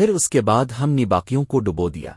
پھر اس کے بعد ہم نے باقیوں کو ڈبو دیا۔